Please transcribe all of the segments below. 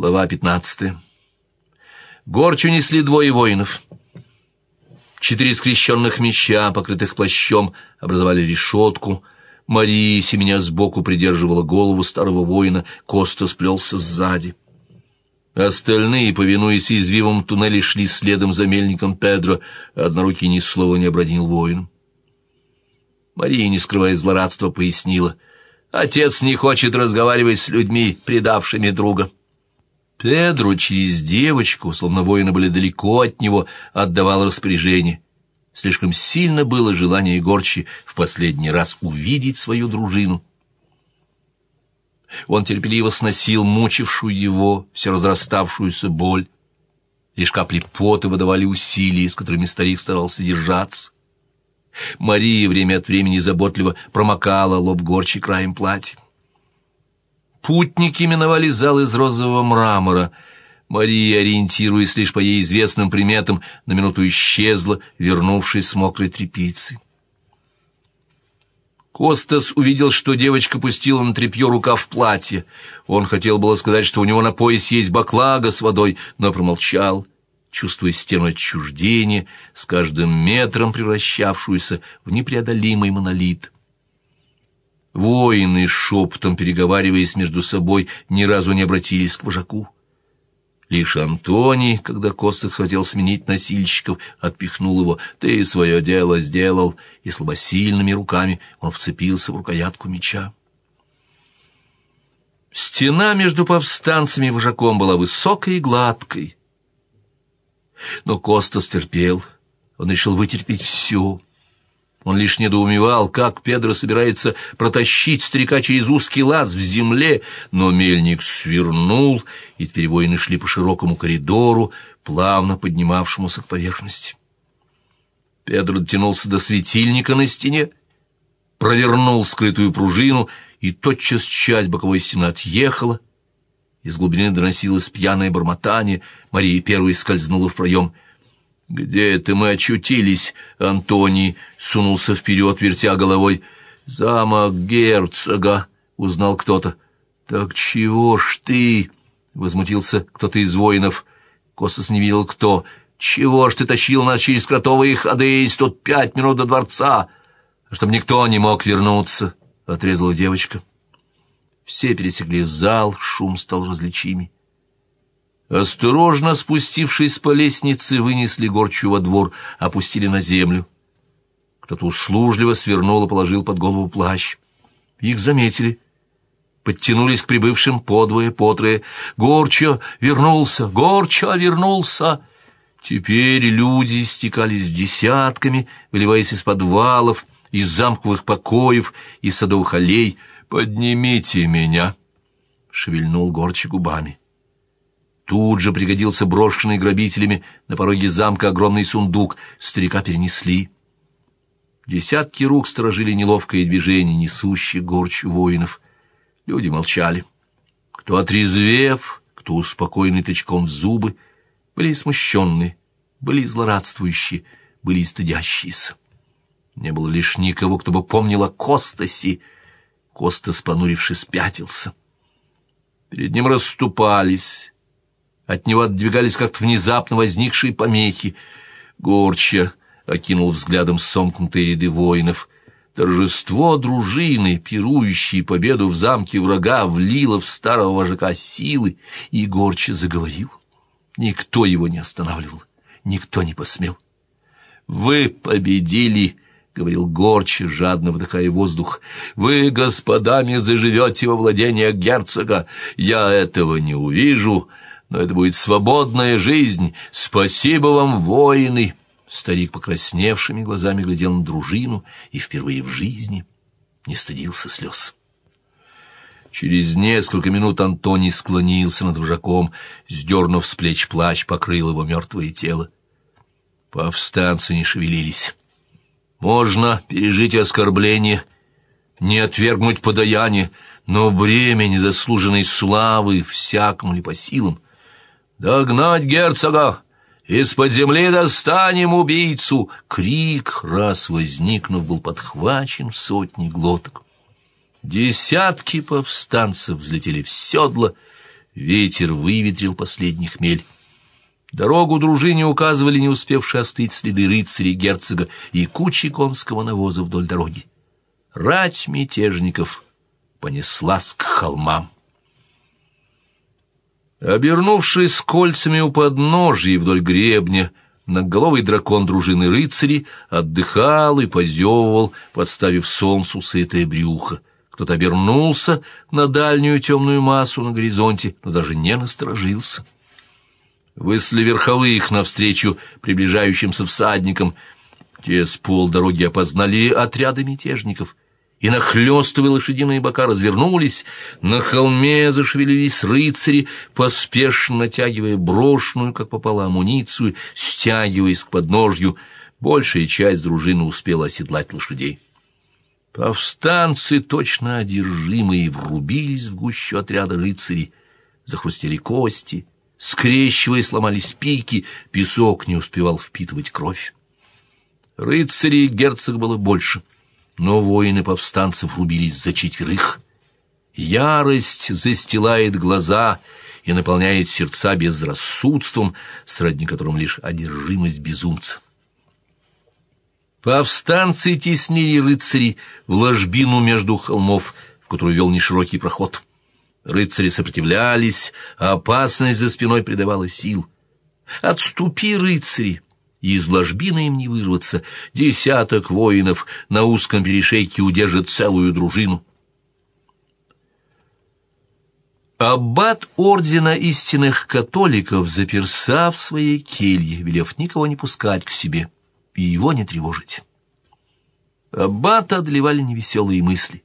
Глава пятнадцатая. Горчу несли двое воинов. Четыре скрещенных меча, покрытых плащом, образовали решетку. Мария, семеня сбоку, придерживала голову старого воина, Коста сплелся сзади. Остальные, повинуясь извивам туннеля, шли следом за мельником Педро, однорукий ни слова не обронил воинам. Мария, не скрывая злорадства, пояснила. «Отец не хочет разговаривать с людьми, предавшими друга». Педро через девочку, словно воины были далеко от него, отдавал распоряжение. Слишком сильно было желание Горчи в последний раз увидеть свою дружину. Он терпеливо сносил мучившую его, все разраставшуюся боль. Лишь капли пота выдавали усилия, с которыми старик старался держаться. Мария время от времени заботливо промокала лоб Горчи краем платья. Путники миновали зал из розового мрамора. Мария, ориентируясь лишь по ей известным приметам, на минуту исчезла, вернувшись с мокрой тряпицей. Костас увидел, что девочка пустила на тряпье рукав платья. Он хотел было сказать, что у него на поясе есть баклага с водой, но промолчал, чувствуя стену отчуждения, с каждым метром превращавшуюся в непреодолимый монолит. Воины, шепотом переговариваясь между собой, ни разу не обратились к вожаку. Лишь Антоний, когда Костас хотел сменить носильщиков, отпихнул его. «Ты свое дело сделал!» И слабосильными руками он вцепился в рукоятку меча. Стена между повстанцами и вожаком была высокой и гладкой. Но Костас терпел. Он решил вытерпеть все. Он лишь недоумевал, как Педро собирается протащить старика через узкий лаз в земле, но мельник свернул, и теперь воины шли по широкому коридору, плавно поднимавшемуся к поверхности. Педро дотянулся до светильника на стене, провернул скрытую пружину, и тотчас часть боковой стены отъехала. Из глубины доносилось пьяное бормотание, Мария первой скользнула в проем — «Где это мы очутились?» Антоний сунулся вперед, вертя головой. «Замок герцога», — узнал кто-то. «Так чего ж ты?» — возмутился кто-то из воинов. Косос не видел кто. «Чего ж ты тащил нас через кротовые ходы, есть тут пять минут до дворца?» «Чтоб никто не мог вернуться», — отрезала девочка. Все пересекли зал, шум стал различимей. Осторожно спустившись по лестнице, вынесли горчу во двор, опустили на землю. Кто-то услужливо свернул и положил под голову плащ. Их заметили. Подтянулись к прибывшим подвое, потрое. «Горча вернулся! Горча вернулся!» Теперь люди стекались десятками, выливаясь из подвалов, из замковых покоев, из садовых аллей. «Поднимите меня!» — шевельнул Горча губами. Тут же пригодился брошенный грабителями на пороге замка огромный сундук. Старика перенесли. Десятки рук сторожили неловкое движение, несущих горч воинов. Люди молчали. Кто отрезвев, кто успокоенный тычком в зубы, были смущенные, были злорадствующие, были стыдящиеся. Не было лишь никого, кто бы помнил о Костасе. Костас, понурившись, пятился. Перед ним расступались, от него отдвигались как-то внезапно возникшие помехи. Горча окинул взглядом сомкнутые ряды воинов. Торжество дружины, пирующей победу в замке врага, влило в старого вожака силы, и Горча заговорил. Никто его не останавливал, никто не посмел. «Вы победили!» — говорил Горчи, жадно вдыхая воздух. «Вы господами заживете во владениях герцога. Я этого не увижу, но это будет свободная жизнь. Спасибо вам, воины!» Старик покрасневшими глазами глядел на дружину и впервые в жизни не стыдился слез. Через несколько минут Антоний склонился над вожаком, сдернув с плеч плащ, покрыл его мертвое тело. Повстанцы не шевелились. Можно пережить оскорбление, не отвергнуть подаяние, но бремя незаслуженной славы всякому ли по силам — «Догнать герцога! Из-под земли достанем убийцу!» Крик, раз возникнув, был подхвачен в сотни глоток. Десятки повстанцев взлетели в седло, ветер выветрил последний хмель. Дорогу дружине указывали не успевшие остыть следы рыцарей герцога и кучи конского навоза вдоль дороги. Рать мятежников понеслась к холмам. Обернувшись кольцами у подножья вдоль гребня, Многоголовый дракон дружины рыцарей отдыхал и позевывал, подставив солнцу сытое брюхо. Кто-то обернулся на дальнюю темную массу на горизонте, но даже не насторожился. Высли верховых навстречу приближающимся всадникам. Те с полдороги опознали отряды мятежников и, нахлёстывая лошадиные бока, развернулись. На холме зашевелились рыцари, поспешно натягивая брошенную, как попало, амуницию, стягиваясь к подножью. Большая часть дружины успела оседлать лошадей. Повстанцы, точно одержимые, врубились в гущу отряда рыцарей. Захрустели кости, скрещивая, сломались пики, песок не успевал впитывать кровь. Рыцарей герцог было больше — но воины повстанцев рубились за четверых. Ярость застилает глаза и наполняет сердца безрассудством, сродни которым лишь одержимость безумца. Повстанцы теснили рыцарей в ложбину между холмов, в которую вел неширокий проход. Рыцари сопротивлялись, а опасность за спиной придавала сил. «Отступи, рыцари!» И из ложбины им не вырваться. Десяток воинов на узком перешейке удержат целую дружину. Аббат ордена истинных католиков заперся в своей келье, велев никого не пускать к себе и его не тревожить. Аббата одолевали невеселые мысли.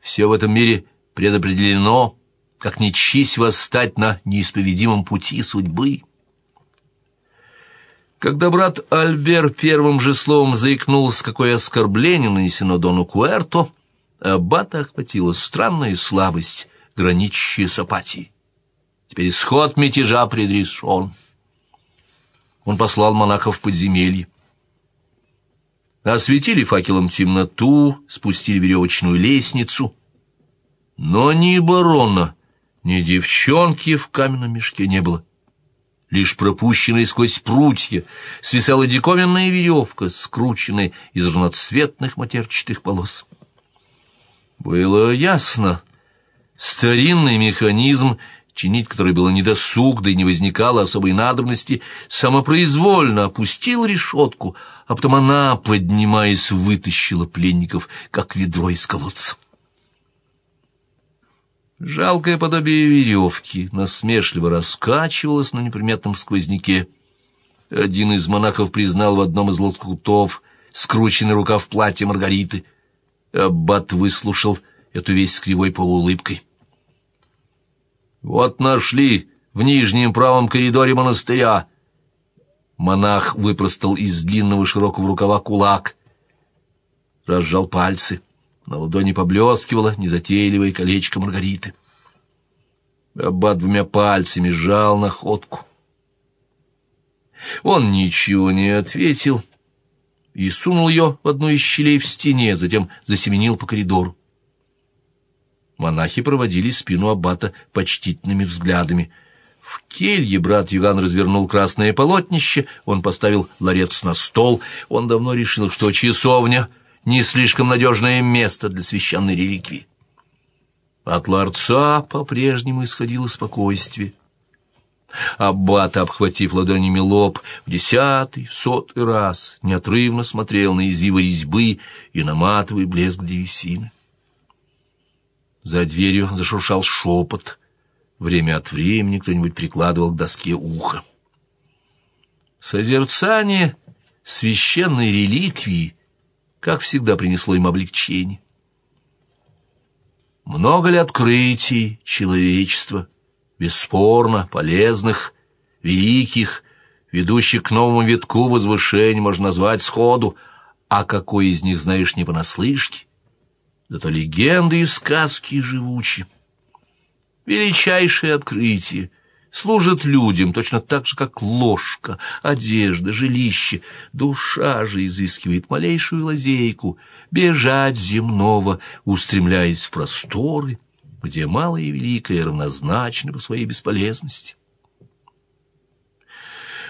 Все в этом мире предопределено, как не честь восстать на неисповедимом пути судьбы. Когда брат Альбер первым же словом заикнулся, какое оскорбление нанесено Дону Куэрто, аббата охватила странная слабость, граничащая с апатией. Теперь исход мятежа предрешен. Он послал монахов в подземелье. Осветили факелом темноту, спустили веревочную лестницу. Но ни барона, ни девчонки в каменном мешке не было лишь пропущенная сквозь прутья, свисала диковинная веревка, скрученная из разноцветных матерчатых полос. Было ясно. Старинный механизм, чинить который было недосуг, да и не возникало особой надобности, самопроизвольно опустил решетку, а потом она, поднимаясь, вытащила пленников, как ведро из колодца. Жалкое подобие веревки насмешливо раскачивалось на неприметном сквозняке. Один из монахов признал в одном из лоскутов скрученный рукав платья Маргариты. Аббат выслушал эту весь с кривой полуулыбкой. «Вот нашли в нижнем правом коридоре монастыря». Монах выпростал из длинного широкого рукава кулак, разжал пальцы — на ладони поблескивало незатейливое колечко Маргариты. Аббат двумя пальцами сжал находку. Он ничего не ответил и сунул ее в одну из щелей в стене, затем засеменил по коридору. Монахи проводили спину аббата почтительными взглядами. В келье брат Юган развернул красное полотнище, он поставил ларец на стол. Он давно решил, что часовня не слишком надежное место для священной реликвии. От ларца по-прежнему исходило спокойствие. Аббат, обхватив ладонями лоб, в десятый, в сотый раз неотрывно смотрел на извивы резьбы и на матовый блеск древесины. За дверью зашуршал шепот. Время от времени кто-нибудь прикладывал к доске ухо. Созерцание священной реликвии как всегда, принесло им облегчение. Много ли открытий человечества, бесспорно полезных, великих, ведущих к новому витку возвышения можно назвать сходу, а какой из них знаешь не понаслышке? Зато легенды и сказки живучи. Величайшее открытие, служат людям точно так же, как ложка, одежда, жилище. Душа же изыскивает малейшую лазейку, бежать земного, устремляясь в просторы, где малое и великое равнозначны по своей бесполезности.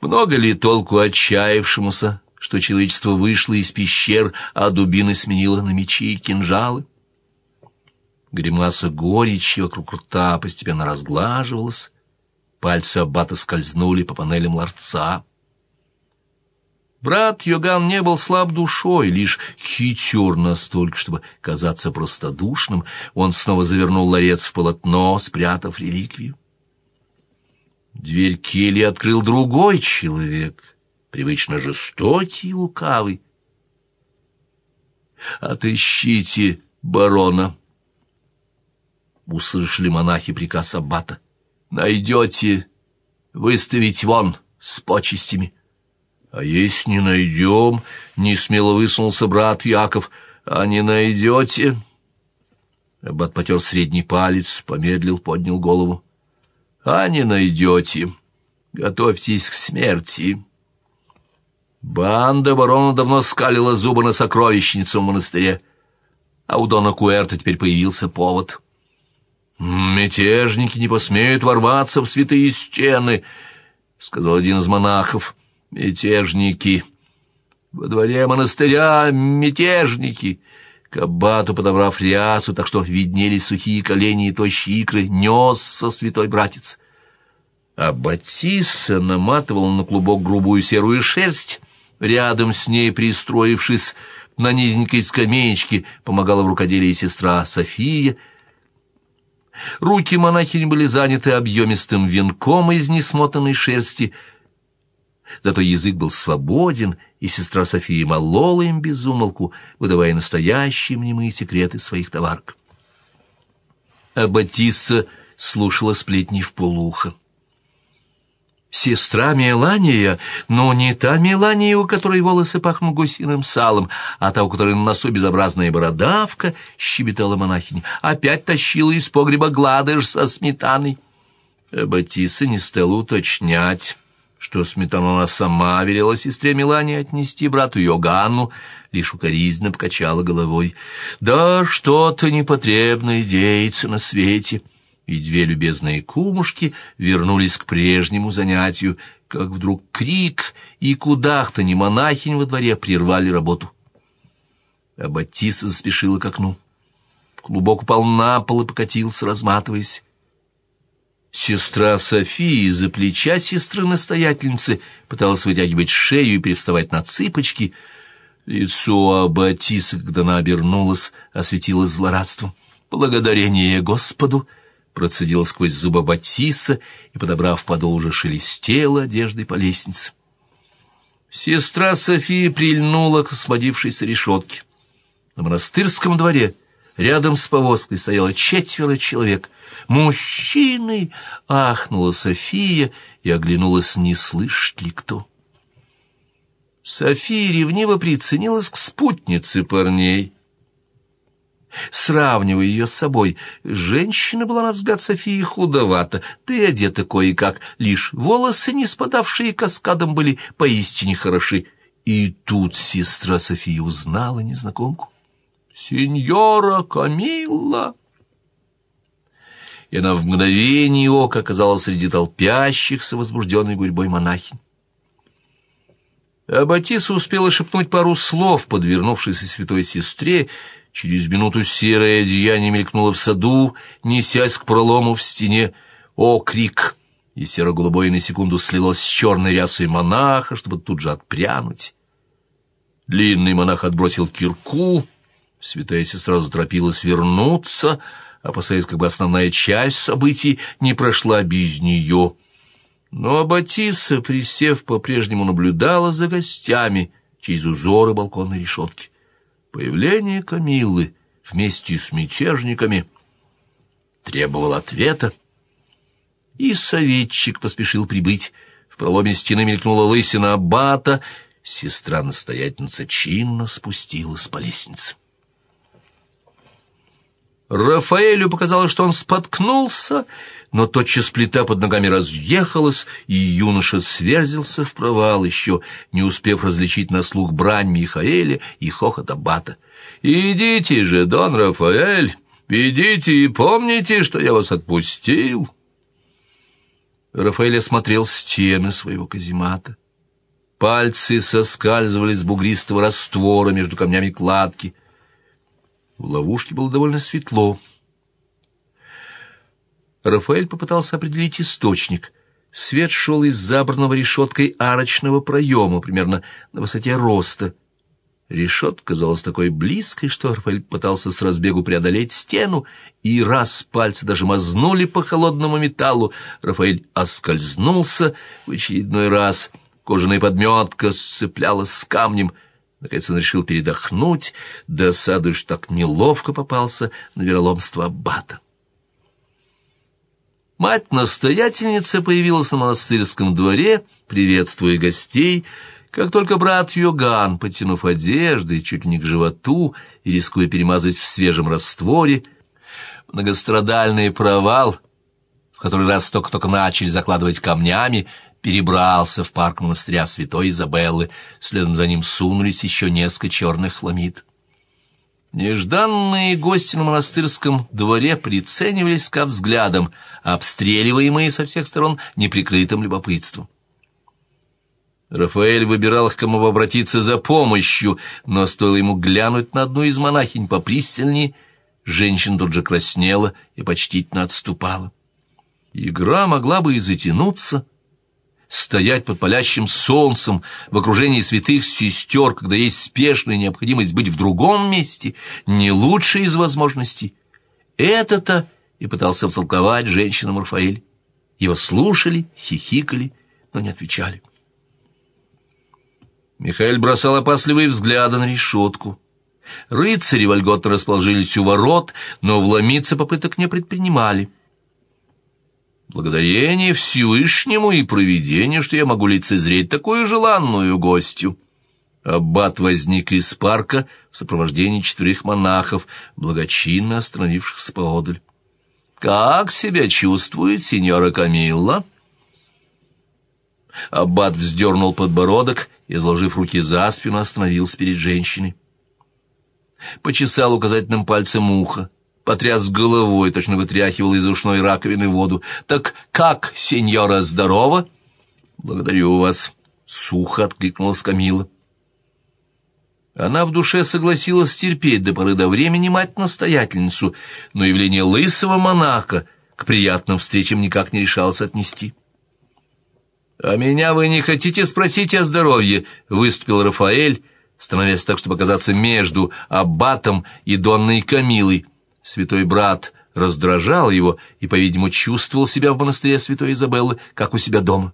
Много ли толку отчаявшемуся, что человечество вышло из пещер, а дубины сменило на мечи и кинжалы? Гримаса горечи вокруг рта постепенно разглаживалась, пальцы аббата скользнули по панелям ларца. Брат Йоган не был слаб душой, лишь хитер настолько, чтобы казаться простодушным. Он снова завернул ларец в полотно, спрятав реликвию. Дверь кельи открыл другой человек, привычно жестокий и лукавый. «Отыщите барона!» Услышали монахи приказ аббата. «Найдете, выставить вон с почестями». «А если не найдем?» — несмело высунулся брат Яков. «А не найдете?» Аббат потер средний палец, помедлил, поднял голову. «А не найдете. Готовьтесь к смерти». Банда барона давно скалила зубы на сокровищницу в монастыре, а у Дона Куэрта теперь появился повод. «Мятежники не посмеют ворваться в святые стены», — сказал один из монахов мятежники. Во дворе монастыря мятежники. К аббату, подобрав рясу, так что виднелись сухие колени и тощие икры, несся святой братец. А Батисса наматывал на клубок грубую серую шерсть, рядом с ней, пристроившись на низенькой скамеечке, помогала в рукоделии сестра София. Руки монахини были заняты объемистым венком из несмотанной шерсти — Зато язык был свободен, и сестра София молола им безумолку, выдавая настоящие мнимые секреты своих товарок. А Батисса слушала сплетни в полуха. Сестра Мелания, но не та Мелания, у которой волосы пахнут гусиным салом, а та, у которой на носу безобразная бородавка, — щебетала монахиня, — опять тащила из погреба гладыш со сметаной. А Батисса не стала уточнять что сметану она сама велела сестре Милане отнести брату Йоганну, лишь укоризненно покачала головой. «Да что-то непотребное деется на свете!» И две любезные кумушки вернулись к прежнему занятию, как вдруг крик и кудахтанье монахинь во дворе прервали работу. А заспешила к окну. Клубок упал на пол и покатился, разматываясь. Сестра Софии из-за плеча сестры-настоятельницы пыталась вытягивать шею и переставать на цыпочки. Лицо Аббатисы, когда она обернулась, осветилось злорадством. «Благодарение Господу!» Процедила сквозь зубы Батиса и, подобрав подол, уже шелестела одеждой по лестнице. Сестра София прильнула к освободившейся решетке. На монастырском дворе рядом с повозкой стояло четверо человек — «Мужчины!» — ахнула София и оглянулась, не слышит ли кто. София ревниво приценилась к спутнице парней. Сравнивая ее с собой, женщина была, на взгляд Софии, худовата, ты одета кое-как, лишь волосы, не спадавшие каскадом, были поистине хороши. И тут сестра София узнала незнакомку. «Сеньора Камилла!» и она в мгновение ока оказалась среди толпящихся возбужденной гурьбой монахинь. А Батиса успела шепнуть пару слов подвернувшейся святой сестре, через минуту серое одеяние мелькнуло в саду, несясь к пролому в стене. О, крик! И серо-голубое на секунду слилось с черной рясой монаха, чтобы тут же отпрянуть. Длинный монах отбросил кирку, святая сестра заторопилась вернуться — опасаясь, как бы основная часть событий не прошла без нее. Но Аббатиса, присев, по-прежнему наблюдала за гостями через узоры балконной решетки. Появление Камиллы вместе с мятежниками требовало ответа, и советчик поспешил прибыть. В проломе стены мелькнула лысина аббата, сестра-настоятельница чинно спустилась по лестнице. Рафаэлю показалось, что он споткнулся, но тотчас плита под ногами разъехалась, и юноша сверзился в провал, еще не успев различить на слух брань Михаэля и хохот Аббата. «Идите же, Дон Рафаэль, «Идите и помните, что я вас отпустил». Рафаэль осмотрел стены своего каземата. Пальцы соскальзывали с бугристого раствора между камнями кладки. В ловушке было довольно светло. Рафаэль попытался определить источник. Свет шел из забранного решеткой арочного проема, примерно на высоте роста. Решетка казалась такой близкой, что Рафаэль пытался с разбегу преодолеть стену, и раз пальцы даже мазнули по холодному металлу, Рафаэль оскользнулся в очередной раз. Кожаная подметка сцеплялась с камнем. Наконец он решил передохнуть, досадуя, что так неловко попался на вероломство аббата. Мать-настоятельница появилась на монастырском дворе, приветствуя гостей, как только брат Йоган, потянув одежды чуть ли не к животу и рискуя перемазать в свежем растворе, многострадальный провал, в который раз только-только начали закладывать камнями, перебрался в парк монастыря святой Изабеллы, следом за ним сунулись еще несколько черных хламид. Нежданные гости на монастырском дворе приценивались ко взглядам, обстреливаемые со всех сторон неприкрытым любопытством. Рафаэль выбирал, к кому обратиться за помощью, но стоило ему глянуть на одну из монахинь попристальнее, женщина тут же краснела и почтительно отступала. Игра могла бы и затянуться, стоять под палящим солнцем в окружении святых сестер, когда есть спешная необходимость быть в другом месте, не лучшая из возможностей. Это-то и пытался втолковать женщинам Рафаэль. Его слушали, хихикали, но не отвечали. Михаил бросал опасливые взгляды на решетку. Рыцари вольготно расположились у ворот, но вломиться попыток не предпринимали. Благодарение Всевышнему и провидению, что я могу лицезреть такую желанную гостью. Аббат возник из парка в сопровождении четверых монахов, благочинно остановившихся поодаль. «Как себя чувствует сеньора Камилла?» Аббат вздернул подбородок и, изложив руки за спину, остановился перед женщиной. Почесал указательным пальцем ухо потряс головой, точно вытряхивал из ушной раковины воду. «Так как, сеньора, здорово?» «Благодарю вас», — сухо откликнулась Камила. Она в душе согласилась терпеть до поры до времени мать-настоятельницу, но явление лысого монаха к приятным встречам никак не решалось отнести. «А меня вы не хотите спросить о здоровье?» — выступил Рафаэль, становясь так, чтобы оказаться между аббатом и Донной Камилой, Святой брат раздражал его и, по-видимому, чувствовал себя в монастыре святой Изабеллы, как у себя дома.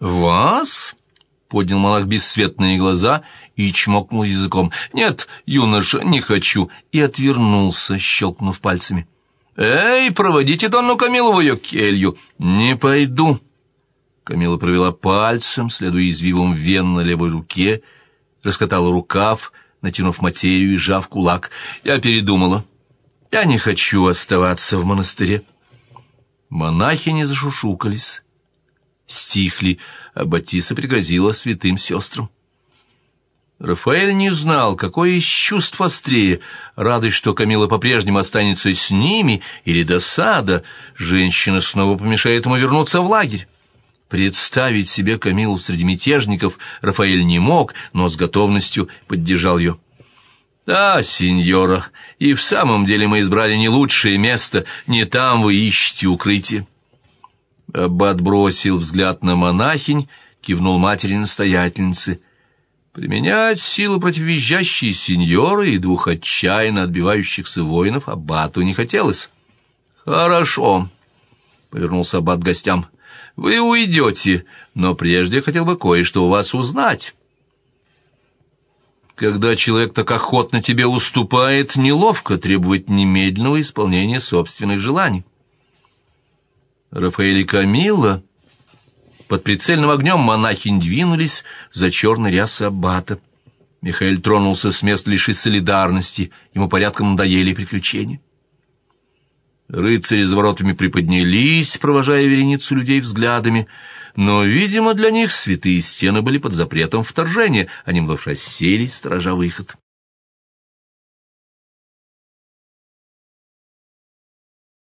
«Вас?» — поднял монах бесцветные глаза и чмокнул языком. «Нет, юноша, не хочу!» и отвернулся, щелкнув пальцами. «Эй, проводите Донну Камилу в ее келью!» «Не пойду!» Камила провела пальцем, следуя извивам вен на левой руке, раскатала рукав, натянув материю и сжав кулак. «Я передумала!» Я не хочу оставаться в монастыре. Монахи не зашушукались, стихли, а Батиса пригрозила святым сестрам. Рафаэль не знал, какое из чувств острее, радость, что Камила по-прежнему останется с ними, или досада, женщина снова помешает ему вернуться в лагерь. Представить себе Камилу среди мятежников Рафаэль не мог, но с готовностью поддержал ее. «Да, сеньора, и в самом деле мы избрали не лучшее место, не там вы ищете укрытие». Аббат бросил взгляд на монахинь, кивнул матери-настоятельницы. Применять силу против визжащей сеньоры и двух отчаянно отбивающихся воинов Аббату не хотелось. «Хорошо», — повернулся Аббат гостям, — «вы уйдете, но прежде хотел бы кое-что у вас узнать». Когда человек так охотно тебе уступает, неловко требовать немедленного исполнения собственных желаний. Рафаэль и Камилла под прицельным огнем монахинь двинулись за черный ряс аббата. Михаил тронулся с места лишь из солидарности, ему порядком надоели приключения. Рыцари за воротами приподнялись, провожая вереницу людей взглядами, но, видимо, для них святые стены были под запретом вторжения, они вновь расселись, сторожа выход.